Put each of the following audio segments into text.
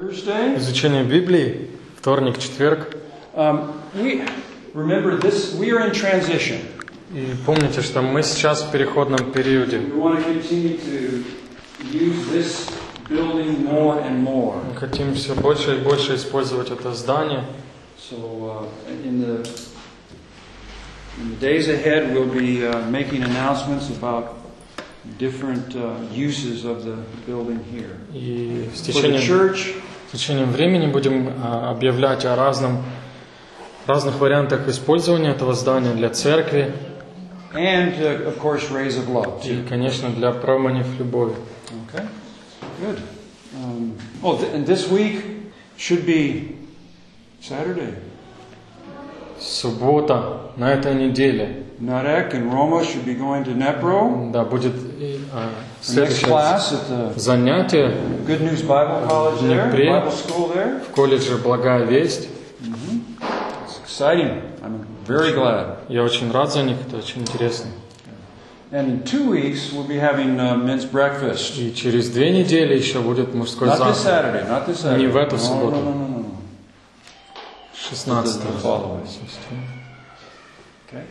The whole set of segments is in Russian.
Thursday. Изучение Библии, вторник, четверг. Um, we remember this. We are in transition. И помните, что мы сейчас в переходном периоде. We want to continue to use this building more and more. Мы хотим все больше и больше использовать это здание. So uh, in the in the days ahead, we'll be uh, making announcements about different uh, uses of the building here. И с For the течением, church, С течением времени будем а, объявлять о разном, разных вариантах использования этого здания для церкви and uh, of course, rays of love. и, конечно, для променев любови. Okay, good. Um, oh, th- and this week should be Saturday. Суббота на этой неделе. Narek and Roma should be going to Nepro. Да, будет а, следующее class at the занятие Good News Bible College there. Bible school there. в колледже «Благая весть». It's exciting. I'm very glad. Я очень рад за них, это очень интересно. And in two weeks, we'll be having uh, men's breakfast. И через две недели еще будет мужской Not this завтрак. Saturday, not this Saturday. Не в эту субботу. No, no, no, no. 16 The following. Okay.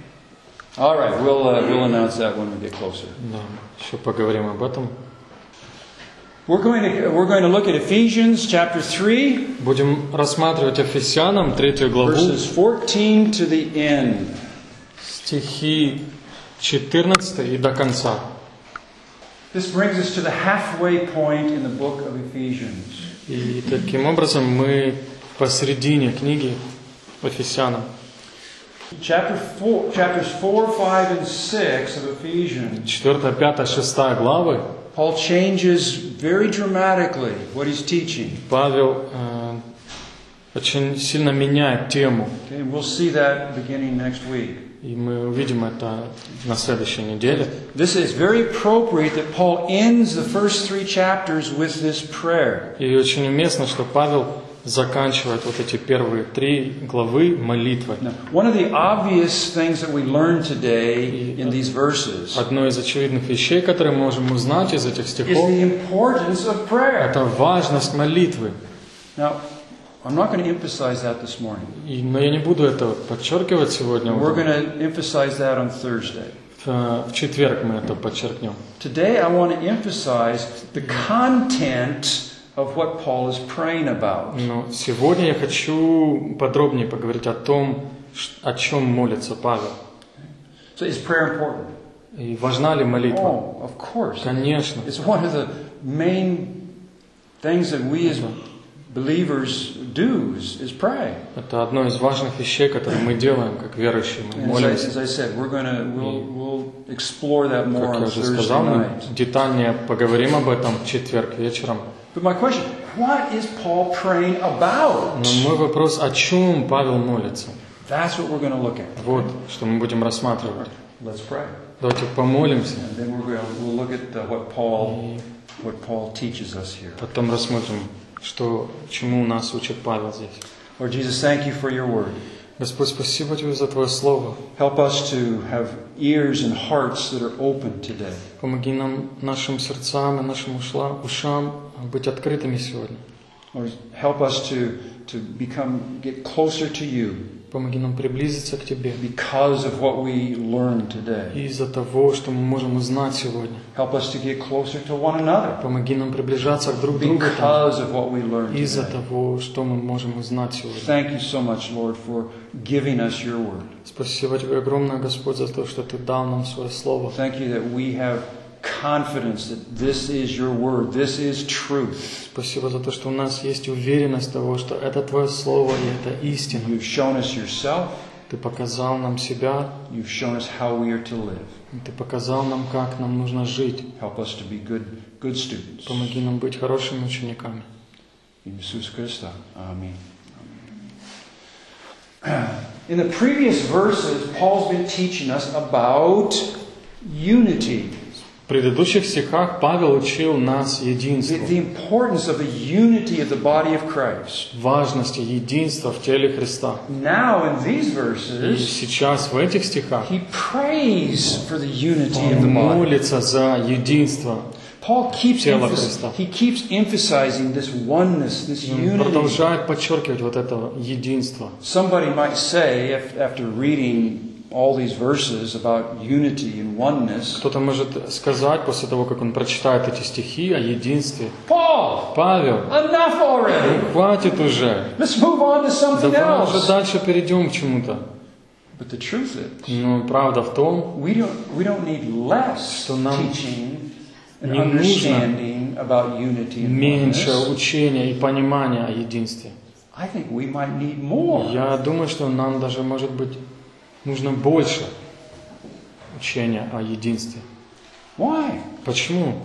All right, we'll, uh, we'll announce that when we get closer. Да, еще поговорим об этом. We're going to, we're going to look at Ephesians chapter 3, Будем рассматривать Ефесянам, третью главу, verses 14 to the end. стихи 14 и до конца. This brings us to the halfway point in the book of Ephesians. И таким образом мы посередине книги Ефесянам. Chapter four, chapters 4, 5, and 6 of Ephesians, 4, 5, 6 главы Paul changes very dramatically what he's teaching. Павел э, очень сильно меняет тему. Okay, and we'll see that beginning next week. И мы увидим это на следующей неделе. This is very appropriate that Paul ends the first three chapters with this prayer. И очень уместно, что Павел заканчивает вот эти первые три главы молитвой. Now, one of the obvious things that we learn today in these verses Одно из очевидных вещей, которые мы можем узнать из этих стихов, это важность молитвы. Now, I'm not going to emphasize that this morning. И, но я не буду это подчеркивать сегодня. We're going to emphasize that on Thursday. В четверг мы это подчеркнем. Today, I want to emphasize the content of what Paul is praying about. Но сегодня я хочу подробнее поговорить о том, о чем молится Павел. So, is prayer important? И важна ли молитва? Oh, of course. Конечно. It's one of the main things that we as believers do is, is pray. Это одно из важных вещей, которые мы делаем, как верующие. Мы And as I, молимся. as I said, we're to we'll, we'll explore that more Как я уже сказал, мы детальнее поговорим об этом в четверг вечером. But my question: What is Paul praying about? Но мой вопрос, о чем Павел молится? That's what we're going to look at. Вот, что мы будем рассматривать. Let's pray, Давайте помолимся, and then we're going to, we'll look at uh, what Paul и what Paul teaches us here. потом рассмотрим, что, чему нас учит Павел здесь. Lord Jesus, thank you for your word. Господь, спасибо Тебе за Твое Слово. Help us to have ears and hearts that are open today. Помоги нам, нашим сердцам и нашим ушла- ушам быть открытыми сегодня. Lord, help us to to become get closer to you Помоги нам приблизиться к Тебе. because of what we learned today. И из-за того, что мы можем узнать сегодня. Help us to get closer to one another Помоги нам приближаться к друг другу. because of what we learned Из-за today. того, что мы можем узнать сегодня. Thank you so much, Lord, for giving us your word. Спасибо Тебе огромное, Господь, за то, что Ты дал нам Свое Слово. Thank you that we have confidence that this is your word, this is truth. Спасибо за то, что у нас есть уверенность того, что это Твое Слово и это истина. You've shown us yourself, Ты показал нам себя, you've shown us how we are to live. Ты показал нам, как нам нужно жить. Help us to be good good students. Помоги нам быть хорошими учениками. In Jesus Christ. Amen. In the previous verses, Paul's been teaching us about unity, предыдущих стихах Павел учил нас единству, the importance of the unity of the body of Christ. важности единства в теле Христа. Now, in these И verses, сейчас в этих стихах he prays for the unity of the он body. молится за единство. Paul keeps, emphas- Христа. he keeps emphasizing this oneness, this И Он unity. продолжает подчеркивать вот это единство. Somebody might say, after reading all these verses about unity and oneness, Кто-то может сказать после того, как он прочитает эти стихи о единстве, Paul, Павел, enough already. ну хватит уже, Let's move on to something давай уже else. дальше перейдем к чему-то. But the truth is, Но правда в том, we don't, we don't need less Что нам teaching and не нужно understanding about unity and меньше oneness. учения и понимания о единстве. I think we might need more. Я думаю, что нам даже, может быть, нужно больше учения о единстве. Why? Почему?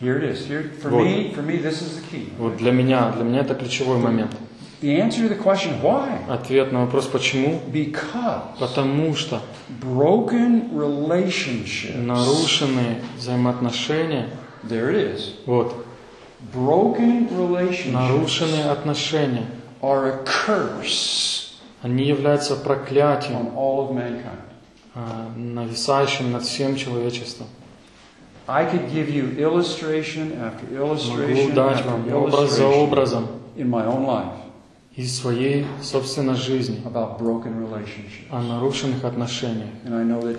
Here it is. Here, for Вот. me, for me, this is the key. Вот для меня, для меня это ключевой момент. The answer to the question why? Ответ на вопрос «почему?» Because Потому что broken relationships. нарушенные взаимоотношения, There it is. вот, Broken relationships нарушенные отношения, are a curse они являются проклятием, а, нависающим над всем человечеством. I could give you illustration after Могу illustration дать вам образ за образом in my own life из своей собственной жизни about broken relationships. о нарушенных отношениях. And I know that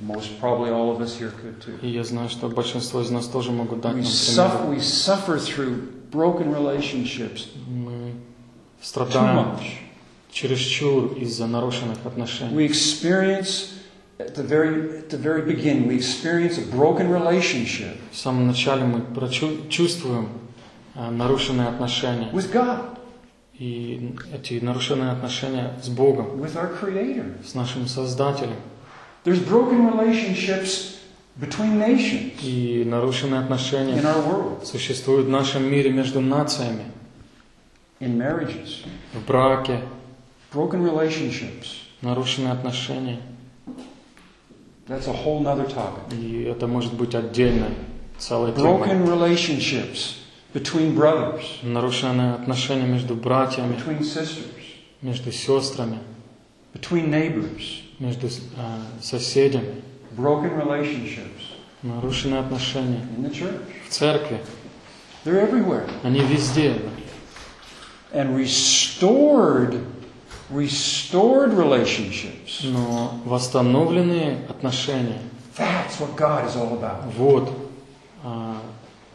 most probably all of us here could too. И я знаю, что большинство из нас тоже могут дать We нам suffer, we suffer through broken relationships Мы too страдаем much. Чересчур из-за нарушенных отношений. We experience at the very at the very beginning, we experience a broken relationship В самом начале мы чувствуем а, нарушенные отношения. with God, И эти нарушенные отношения с Богом, with our Creator. с нашим Создателем. There's broken relationships between nations И нарушенные in отношения our world, существуют в нашем мире между нациями, in marriages. в браке, Broken relationships. нарушенные отношения. That's a whole nother topic. И это может быть отдельной целой темой. Broken relationships between brothers, Нарушенные отношения между братьями, between sisters, между сестрами, between neighbors. между э, соседями. Broken relationships Нарушенные отношения in the church. в церкви. They're everywhere. Они везде. And restored, restored relationships. Но восстановленные отношения, That's what God is all about. вот а,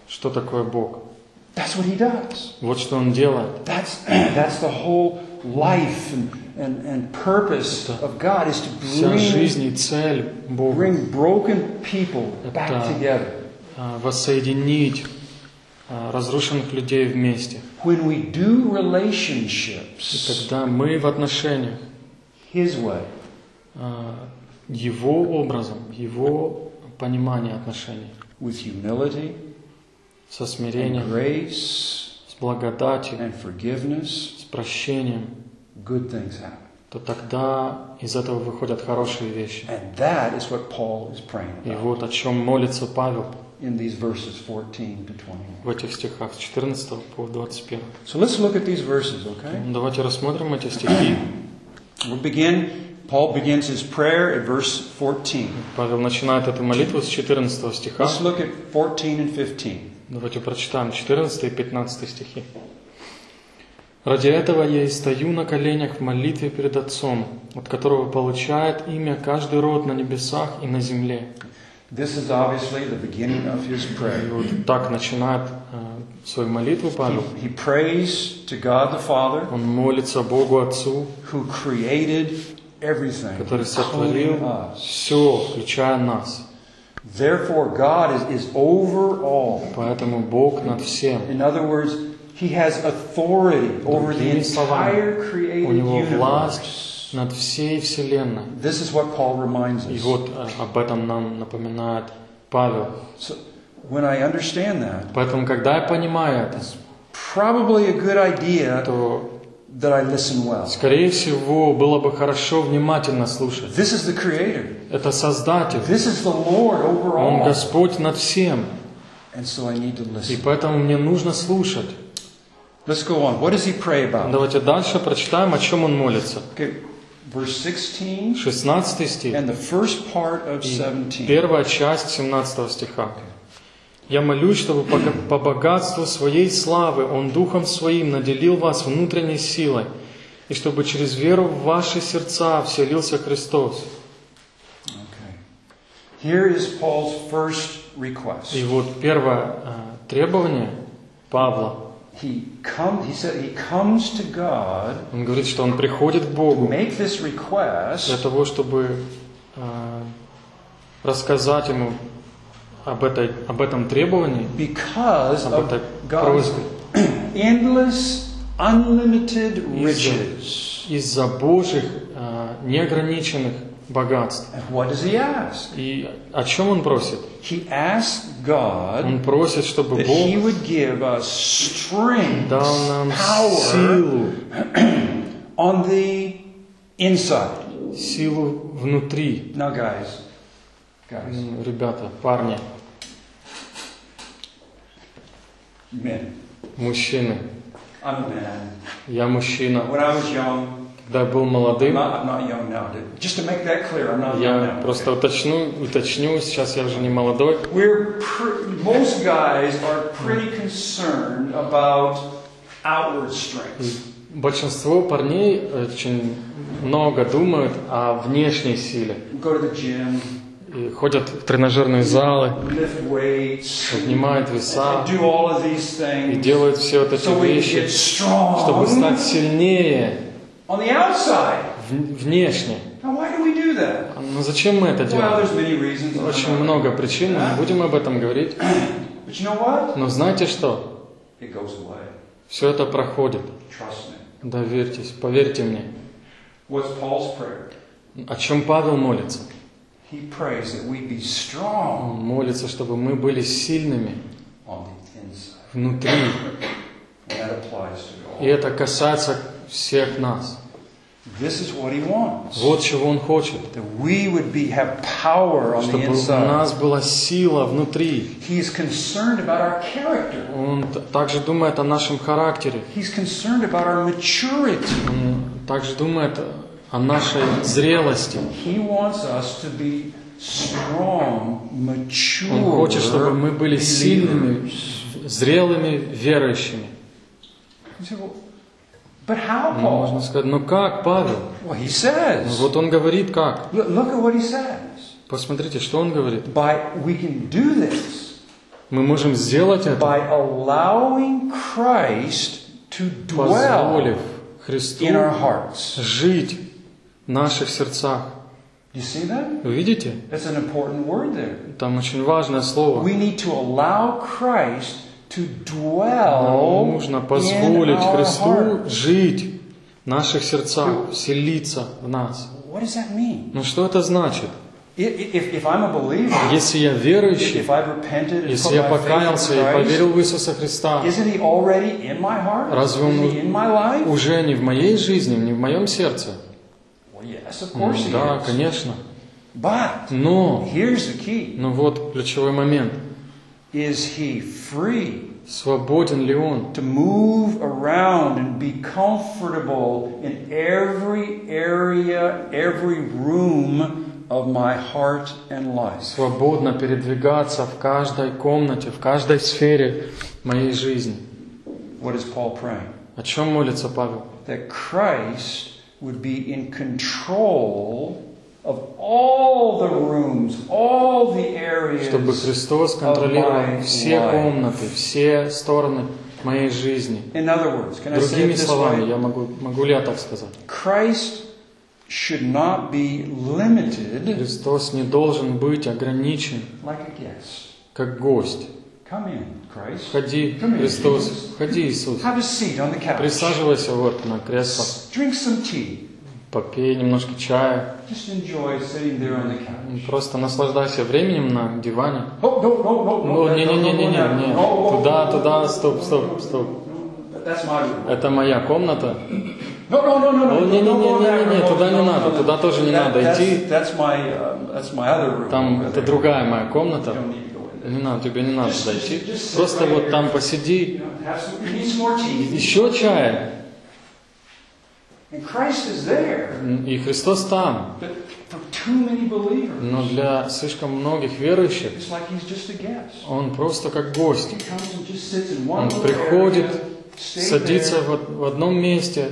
что такое Бог. That's what He does. Вот что Он делает. That's, that's the whole life and, and, and purpose of God is to Вся bring, жизнь и цель Бога bring broken people back Это- together. а, воссоединить а, разрушенных людей вместе. When we do И relationships когда мы в отношениях His way, а, Его образом, Его понимание отношений, with humility со and смирением, grace с благодатью, and forgiveness, с прощением, good things happen. то тогда из этого выходят хорошие вещи. And that is what Paul is praying И вот о чем молится Павел in these verses 14 to 21. в этих стихах с 14 по 21. So let's look at these verses, okay? Ну, Давайте рассмотрим эти стихи. We'll begin, Paul begins his prayer at verse 14. Павел начинает эту молитву с 14 стиха. Let's look at 14 and 15. Давайте прочитаем 14 и 15 стихи. «Ради этого я и стою на коленях в молитве перед Отцом, от которого получает имя каждый род на небесах и на земле». This is obviously the beginning of his И prayer. вот так начинает э, свою молитву Павел. He, he prays to God the Father Он молится Богу Отцу, who created everything, который including сотворил us. все, включая нас. Therefore, God is, is over all. Поэтому Бог над всем. In other words, He has authority over the Другими словами, entire У created Него universe. Над всей Вселенной. This is what Paul reminds И us. вот э, об этом нам напоминает Павел. So, when I understand that, Поэтому, когда я понимаю это, probably a good idea то, that I listen well. скорее всего, было бы хорошо внимательно слушать. This is the Creator. Это Создатель. This is the Lord over Он all. Господь над всем. And so I need to И listen. поэтому мне нужно слушать. Let's go on. What does he pray about? Давайте дальше прочитаем, о чем он молится. Okay, verse 16 16 стих and the first part of и 17. первая часть 17 стиха. Я молюсь, чтобы по, по богатству своей славы Он Духом Своим наделил вас внутренней силой, и чтобы через веру в ваши сердца вселился Христос. Okay. Here is Paul's first request. И вот первое э, требование Павла, He come, he said he comes to God он говорит, что он приходит к Богу make this для того, чтобы э, рассказать Ему об, этой, об этом требовании, because об этой просьбе. endless, unlimited Из-за riches. из-за Божьих э, неограниченных богатств. What does he ask? И о чем он просит? He asks God Он просит, чтобы that He Бог would give us strength, дал нам power силу, on the inside. силу внутри. Now, guys, guys, Ребята, парни, men. мужчины. I'm a man. Я мужчина. When I was young, Когда был молодым, я now. просто уточню, уточню, сейчас я уже не молодой. Most guys are pretty concerned about outward strength. Большинство парней очень много думают о внешней силе. Go to the gym, И ходят в тренажерные залы, поднимают веса и делают все вот эти вещи, чтобы стать сильнее on the outside. внешне. Now, why do we do that? Но зачем мы это делаем? Очень много причин, мы будем об этом говорить. Но знаете что? Все это проходит. Доверьтесь, поверьте мне. О чем Павел молится? Он молится, чтобы мы были сильными внутри. И это касается всех нас. This is what he wants. Вот чего он хочет. That we would be have power on the Чтобы у inside. нас была сила внутри. He is concerned about our character. Он также думает о нашем характере. He's concerned about our maturity. Он также думает о нашей зрелости. He wants us to be strong, mature. Он хочет, чтобы мы были сильными, зрелыми верующими. But how, Ну, можно Paul? сказать, ну как, Павел? Well, he Ну, says. Вот он говорит как. Look, at what he says. Посмотрите, что он говорит. By we can do this Мы можем сделать это, by allowing Christ to позволив dwell Христу in our hearts. жить в наших сердцах. You see that? Вы видите? That's an important word there. Там очень важное слово. We need to allow Christ to Нам dwell нужно позволить Христу жить в наших сердцах, вселиться в нас. What does that mean? Ну что это значит? I- i- If, if I'm a believer, Если я верующий, if I've repented and если я покаялся и поверил в Иисуса Христа, isn't He already in my heart? Разве Он Isn't He in my life? уже не в моей жизни, не в моем сердце? Well, yes, of Ну, He да, is. конечно. But Но, here's the key: ну вот ключевой момент. Is He free Свободен ли Он? to move around and be comfortable in every area, every room of my heart and life? Свободно передвигаться в каждой комнате, в каждой сфере моей жизни. What is Paul praying? О чем молится Павел? That Christ would be in control of all the rooms, all the areas. Чтобы Христос контролировал все комнаты, все стороны моей жизни. In other words, can I say Другими словами, я могу, могу ли я так сказать? Christ should not be limited Христос не должен быть ограничен, like a guest. как гость. Come in, Christ. Входи, Христос, входи, Иисус. Have a seat on the couch. Присаживайся вот на кресло, Drink some tea. Попей немножко чая, просто наслаждайся временем на диване. Oh, Ну, не-не-не-не-не, туда, туда, стоп, стоп, стоп. Это моя комната. Не-не-не-не-не, туда не надо, туда тоже не надо идти. Um. Там это другая моя комната. Не надо, тебе не надо sit Просто вот там посиди. You know, И Христос там. Но для слишком многих верующих он просто как гость. Он приходит, садится в, одном месте,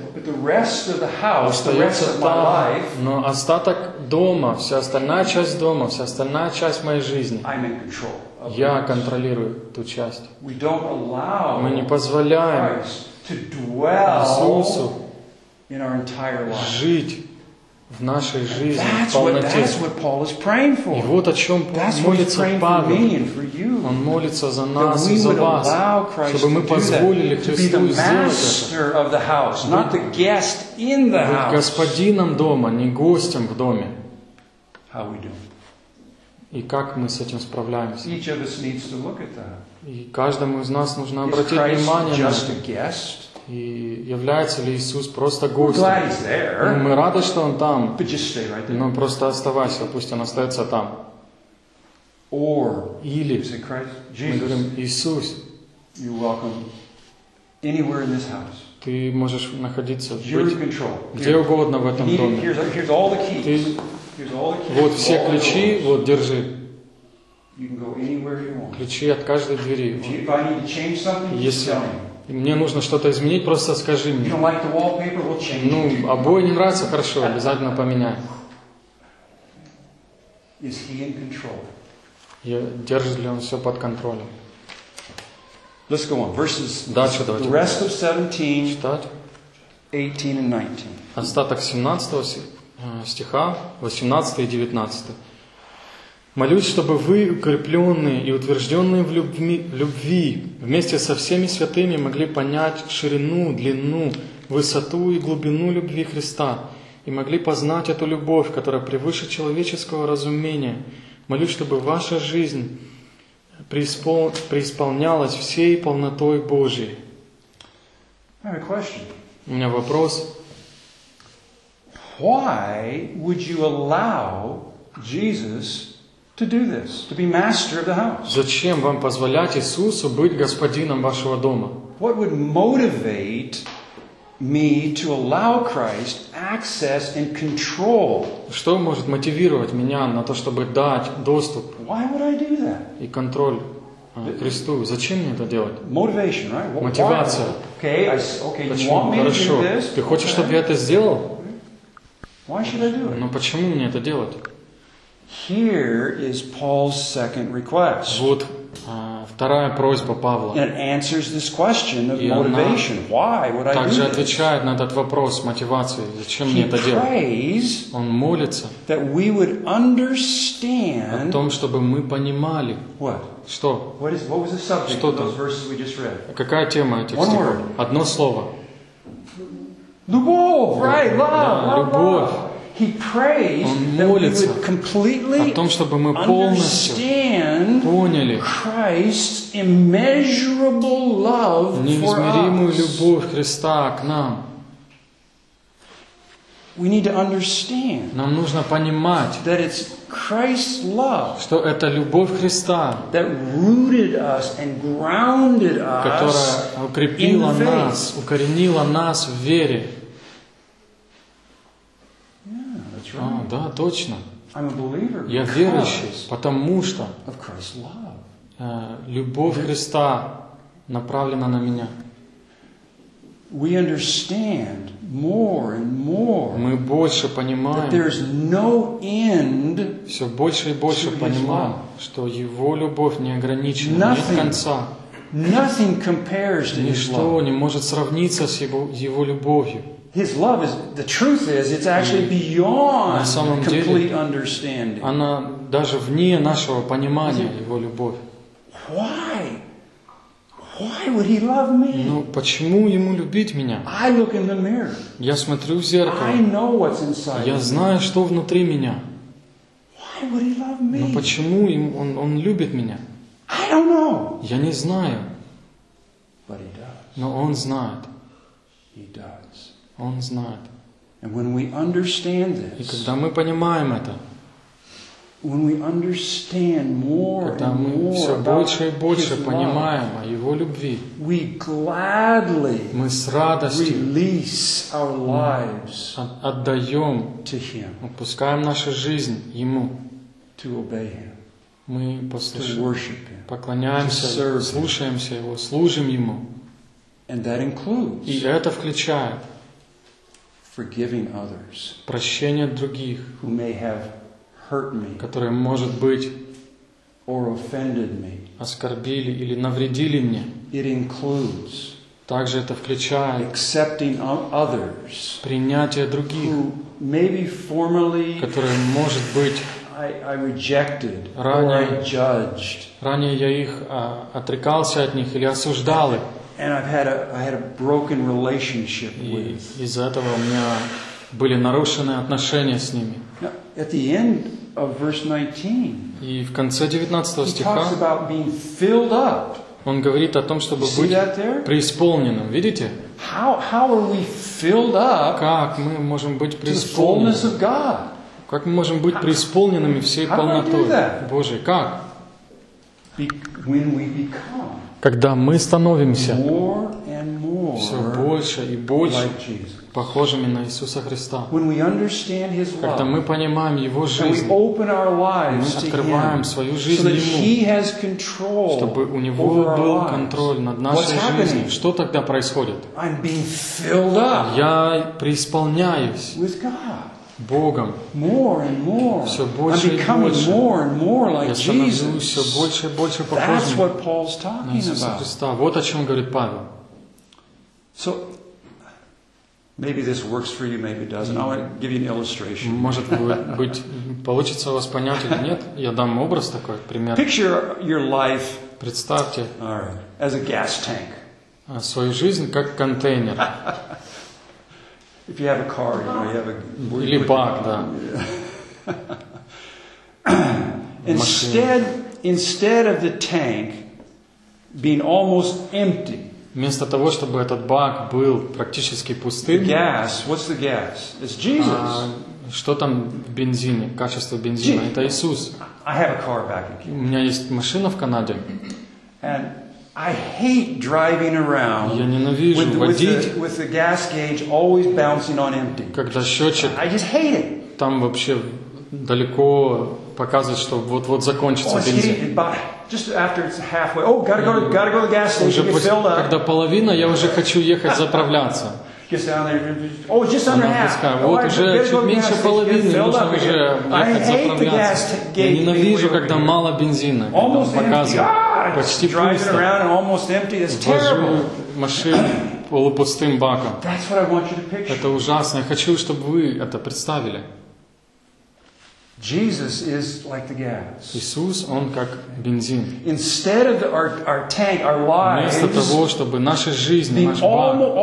остается там, но остаток дома, вся остальная часть дома, вся остальная часть моей жизни, я контролирую ту часть. Мы не позволяем Иисусу in our entire life. жить в нашей жизни в That's what, полноте. what Paul is praying И for. вот о чем That's молится Павел. Он молится за нас и за вас, чтобы мы позволили Христу сделать это. Быть господином дома, не гостем в доме. И как мы с этим справляемся. И каждому из нас нужно обратить внимание на это. И является ли Иисус просто гостем? Ну, мы рады, что Он там, но просто оставайся, пусть Он остается там. Or Или мы говорим, Иисус. Ты можешь находиться, где угодно в этом доме. Ты, вот все ключи, вот держи. Ключи от каждой двери. Если. Мне нужно что-то изменить, просто скажи мне. the. Ну, обои не нравятся, хорошо, обязательно поменяй. Is he in control? И держит ли он все под контролем? Let's go on. Verses, Дальше the давайте rest of 17, читать. 18, and 19. Остаток 17 си- э, стиха, 18 и 19. «Молюсь, чтобы вы, укрепленные и утвержденные в любви, любви, вместе со всеми святыми могли понять ширину, длину, высоту и глубину любви Христа, и могли познать эту любовь, которая превыше человеческого разумения. Молюсь, чтобы ваша жизнь преиспол- преисполнялась всей полнотой Божией». I have a question. У меня вопрос. Why would you allow Jesus to do this, to be master of the house? Зачем вам позволять Иисусу быть господином вашего дома? What would motivate me to allow Christ access and control? Что может мотивировать меня на то, чтобы дать доступ Why would I do that? и контроль э, Христу? Зачем мне это делать? Motivation, right? Wh- Мотивация. why? Okay, I okay, you Почему? want me to Хорошо. do this? Ты хочешь, чтобы я это сделал? Why should I do it? Но почему мне это делать? Here is Paul's second request. Вот э, вторая просьба Павла. And it answers this question of И motivation. Why would I Также do this? отвечает на этот вопрос мотивации. Зачем мне He это делать? prays Он молится that we would о understand том, чтобы мы понимали, what? что, What is what was the subject Что of those verses we just read? какая тема этих One стихов. word. Одно слово. Любовь, right? Love, Да, love, любовь. love. Он молится О том, чтобы мы полностью поняли неизмеримую любовь Христа к нам. Нам нужно понимать, что это любовь Христа, которая укрепила нас, укоренила нас в вере. Yeah, that's А, да, точно. Я верующий, потому что э, любовь Христа направлена на меня. We understand more and more Мы больше that понимаем, there's no end все больше и больше понимаем, что Его любовь не ограничена, нет конца. Nothing compares to His Ничто не может сравниться с Его, Его любовью. His love is, the truth is, it's actually beyond complete understanding. Она даже вне нашего понимания, Его любовь. Why? Why would He love me? Ну, почему Ему любить меня? I look in the mirror. Я смотрю в I зеркало, know what's inside. я знаю, что внутри меня. Why would He love Но me? почему им- он, он любит меня? I don't know. Я не знаю, But He does. но Он знает. He does. Он знает. And when we understand И this, когда мы понимаем это, when we understand more Когда and мы more все больше и больше понимаем о Его любви, we gladly мы с радостью release our lives от- отдаем, to Him, отпускаем нашу жизнь Ему. to obey Him, Мы Him. поклоняемся, слушаемся Его, служим Ему. And that includes И это включает forgiving others прощение других, who may have hurt me которые, может быть, or offended me. оскорбили или навредили мне. It includes Также это включает accepting others принятие других, who maybe formerly которые, может быть, I, I rejected or Ранее. I judged. ранее я их а, отрекался от них или осуждал их. And I've had a, I had a broken relationship И with. из-за этого у меня были нарушены отношения с ними. Now, at the end of verse 19, И в конце 19 he talks стиха about being filled up. он говорит о том, чтобы быть преисполненным. Видите? How, how are we filled up Как мы можем быть преисполненными? Как мы можем быть преисполненными всей полнотой that? Божией? Как? When we become Когда мы становимся все больше и больше похожими на Иисуса Христа. Когда мы понимаем Его жизнь, мы открываем свою жизнь Ему, чтобы у Него был контроль над нашей жизнью. Что тогда происходит? Я преисполняюсь Богом. more and more. Всё I'm больше и becoming больше. more and more like Я становлюсь все Jesus. больше и больше That's похожим what Paul's на talking Иисуса about. Христа. Вот о чем говорит Павел. So maybe this works for you, maybe it doesn't. I want to give you an illustration. Может будет- быть, получится у вас понять или нет. Я дам образ такой, пример. Picture your life, Представьте all right, as a gas tank. а, свою жизнь как контейнер If you have a car, you know, you have a или бак, да. Instead, instead of the tank being almost empty, Вместо того, чтобы этот бак был практически пустым, gas, what's the gas? It's Jesus. а, что там в бензине, качество бензина? Это Иисус. I have a car back in У меня есть машина в Канаде. And I hate driving Я around ненавижу with, with, водить, the, with the gas gauge always bouncing on empty. когда счетчик I just hate it. там вообще далеко показывает, что вот-вот Oh, закончится бензин. just after it's halfway. Oh, gotta go to, gotta go to the gas station, get filled up. когда половина, я уже хочу ехать заправляться. Oh, just under half. Oh, вот уже чуть меньше половины, нужно уже ехать заправляться. Я ненавижу, когда мало бензина, когда он God, Почти driving пусто. around and almost empty. That's terrible. Вожу машину полупустым баком. That's what I want you to picture. Это ужасно. Я хочу, чтобы вы это представили. Jesus is like the gas. Иисус, Он как бензин. Instead of the, our, our tank, our lives Вместо того, чтобы наши жизни, being наш almost, бак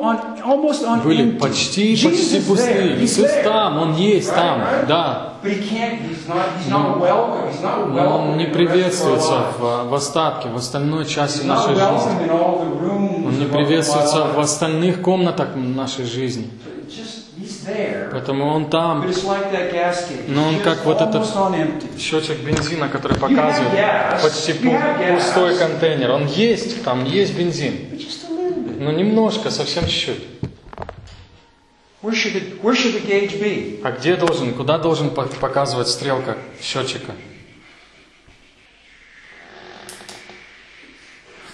on, almost on были empty. почти, Jesus почти пустые. He's Иисус там, Он есть там, да. Но welcome Он не приветствуется в, в остатке, в остальной части нашей жизни. Он не приветствуется в остальных комнатах нашей жизни. Поэтому Он там. Но он как вот этот счетчик бензина, который показывает почти пустой контейнер. Он есть, там есть бензин. Но немножко, совсем чуть-чуть. Where should, it, where should the gauge be? А где должен, куда должен по- показывать стрелка счетчика?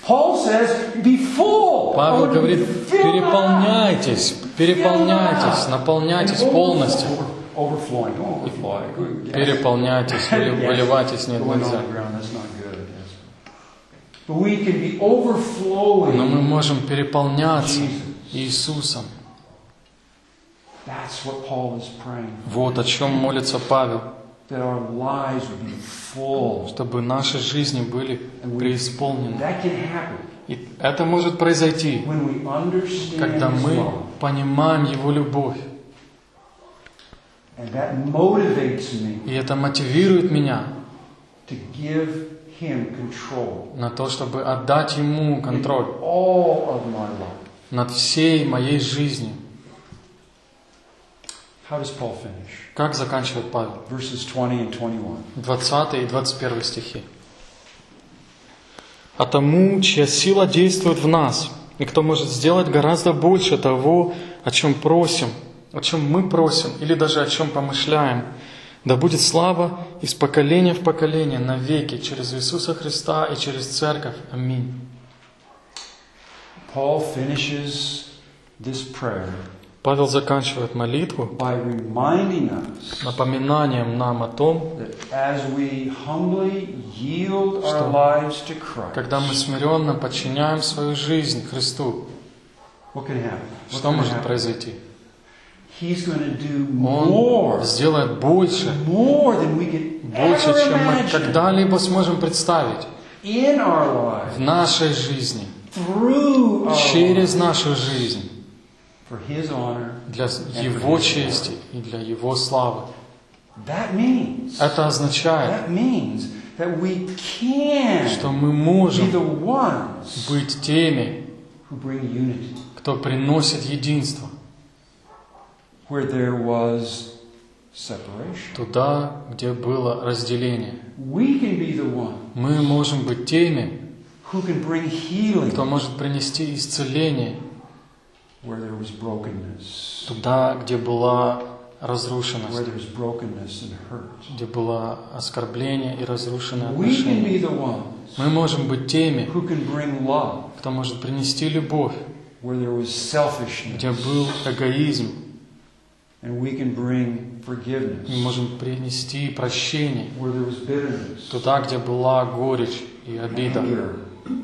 Paul says, be full. I Павел говорит, переполняйтесь, переполняйтесь, наполняйтесь полностью. Переполняйтесь, выли- выливайтесь нет, Going on нельзя. the ground, that's not good. But we can be overflowing. Но мы можем переполняться Иисусом. Вот о чем молится Павел. Чтобы наши жизни были преисполнены. И это может произойти, когда мы понимаем Его любовь. И это мотивирует меня Him control на то, чтобы отдать Ему контроль all of my life. над всей моей жизнью. How does Paul finish? Как заканчивает Павел? Verses 20 and 21. 20 и 21 стихи. «А тому, чья сила действует в нас, и кто может сделать гораздо больше того, о чем просим, о чем мы просим, или даже о чем помышляем, да будет слава из поколения в поколение навеки через Иисуса Христа и через Церковь. Аминь». Paul finishes this prayer Павел заканчивает молитву by reminding us напоминанием нам о том, that as we humbly yield our Что? lives to Christ, когда мы смиренно подчиняем свою жизнь Христу, what can happen? What что can может happen? произойти? He's going to do Он сделает больше, more than we could больше, ever чем мы когда-либо сможем представить в нашей жизни, через нашу жизнь, для Его чести и для Его славы. Это означает, что мы можем быть теми, кто приносит единство where there was separation. туда, где было разделение. We can be the one Мы можем быть теми, who can bring healing кто может принести исцеление where there was brokenness, туда, где была where разрушенность, there was brokenness and hurt. где было оскорбление и разрушенное We can отношение. be the ones Мы можем быть теми, who can bring love кто может принести любовь, where there was где selfishness, был эгоизм. And we can bring Мы forgiveness можем принести прощение where there was bitterness, туда, где была горечь и обида, anger.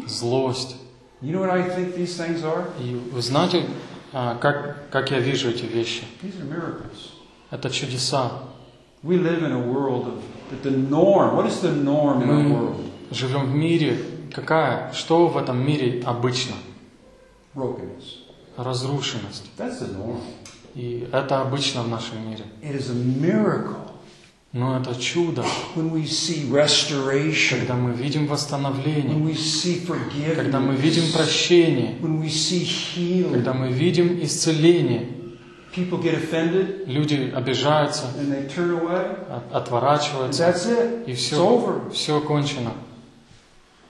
злость. You know what I think these things are? И вы знаете, а, как, как я вижу эти вещи? These are miracles. Это чудеса. We live in a world of that the norm. What is the norm in our Мы world? живем в мире, какая, что в этом мире обычно? Brokenness. Разрушенность. That's the norm. И это обычно в нашем мире. It is a miracle Но это чудо, when we see restoration, когда мы видим when восстановление, we see когда мы видим forgiveness, прощение, when we see healing. когда мы видим исцеление. People get offended Люди обижаются, and they turn away. от- And отворачиваются, that's it. и It's все, over. все кончено.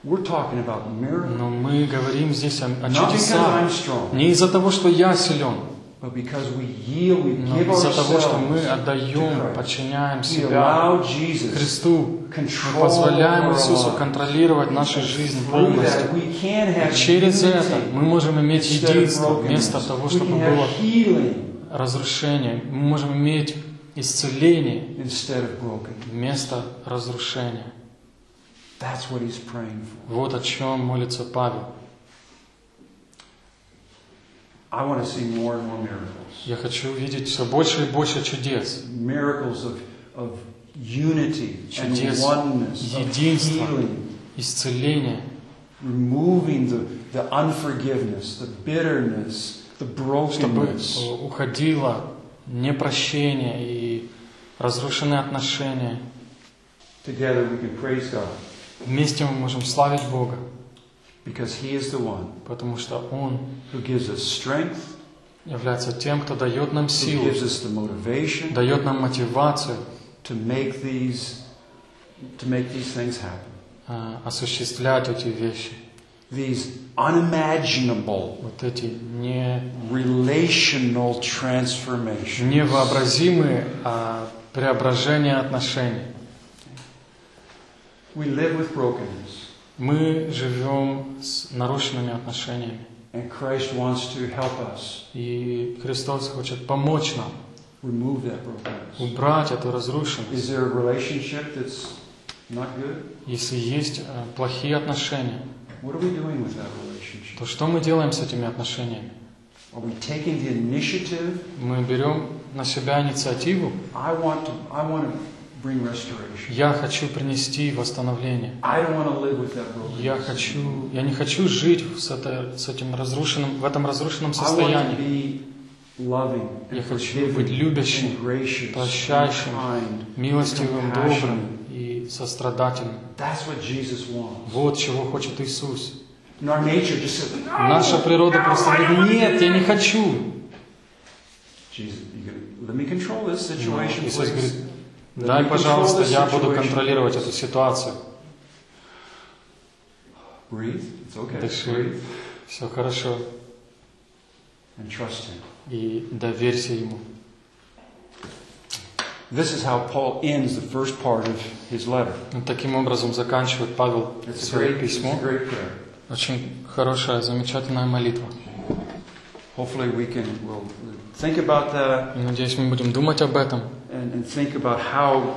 We're talking about miracles. Но мы говорим здесь о, о чудесах. Не из-за того, что я силен, but because we yield, we но give из-за того, что мы отдаем, подчиняем себя Христу. Мы позволяем Иисусу контролировать нашу жизнь Through полностью. И через это мы можем иметь единство вместо того, чтобы было разрушение. Мы можем иметь исцеление вместо разрушения. Вот о чем молится Павел. I want to see more and more miracles. Я хочу видеть все больше и больше чудес. Miracles of, of unity and Чудес oneness, of единства. healing, Исцеление, removing the, the unforgiveness, the bitterness, the чтобы brokenness. уходило непрощение и разрушенные отношения. Together we can praise God Вместе мы можем славить Бога, because He is the one потому что Он who gives us strength, является тем, кто дает нам who силу, gives us the motivation дает нам мотивацию to make these to make these things happen. э, осуществлять эти вещи. These unimaginable Вот эти не, relational transformations. невообразимые а, преображения отношений. We live with brokenness, Мы живем с нарушенными отношениями. and Christ wants to help us И Христос хочет помочь нам remove that brokenness. убрать эту разрушенность. Is there a relationship that's not good? Если есть э, плохие отношения, What are we doing with that relationship? то что мы делаем с этими отношениями? Are we taking the initiative? Мы берем на себя инициативу. I want to. I want to. Я хочу принести восстановление. I don't want to live with that brokenness. Я хочу, я не хочу жить с, этой- с этим разрушенным, в этом разрушенном I want to let me control this situation, Иисус please. говорит, Let дай, me пожалуйста, control this я буду контролировать эту ситуацию. Дыши. Все хорошо. И доверься Ему. This is how Paul ends the first part of his letter. Таким образом заканчивает Павел свое письмо. Очень хорошая, замечательная молитва. Hopefully, we can we'll think about that надеюсь, мы будем думать об этом, and, think about how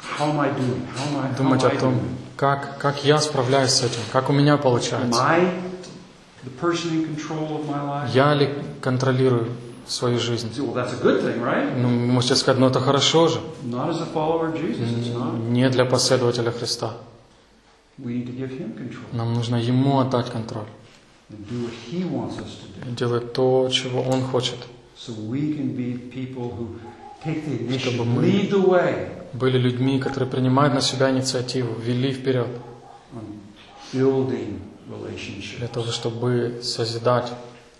how am I doing? How am I, how am думать о том, как, как я справляюсь с этим, как у меня Am получается. I the person in control of my life? Я ли контролирую свою жизнь? Say, Well, that's a good thing, right? Ну, можете сказать, ну это хорошо же. Not as a follower of Jesus. It's not. Не для последователя Христа. We need to give Him control Нам нужно Ему отдать контроль. and do what He wants us to do, делать то, чего Он хочет. so we can be people who Чтобы мы- lead the way. Были людьми, которые принимают на себя инициативу, вели вперед, relationships, для того, чтобы созидать,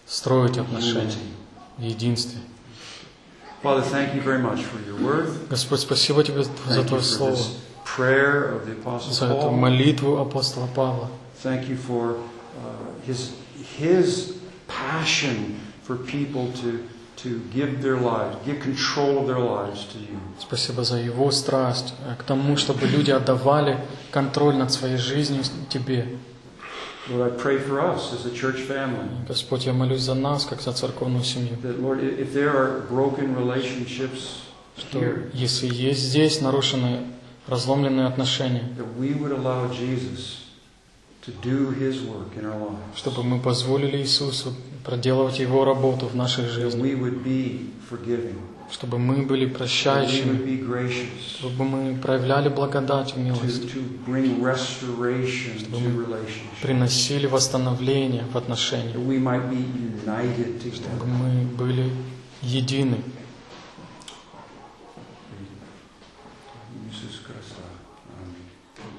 строить отношения в единстве. Father, thank you very much for your word. Господь, спасибо Тебе за Твое Слово, за эту молитву апостола Павла. Thank you for uh, his, his passion for people to, to give their lives, give control of their lives to you. Спасибо за Его страсть э, к тому, чтобы люди отдавали контроль над своей жизнью Тебе. Lord, I pray for us as a church family Господь, я молюсь за нас, как за церковную семью, that, Lord, if there are broken relationships что here, если есть здесь нарушенные, разломленные отношения, that we would allow Jesus to do his work in our lives. чтобы мы позволили Иисусу проделывать Его работу в нашей жизни, чтобы мы были прощающими, чтобы мы проявляли благодать и милость, Чтобы мы приносили восстановление в отношениях, чтобы мы были едины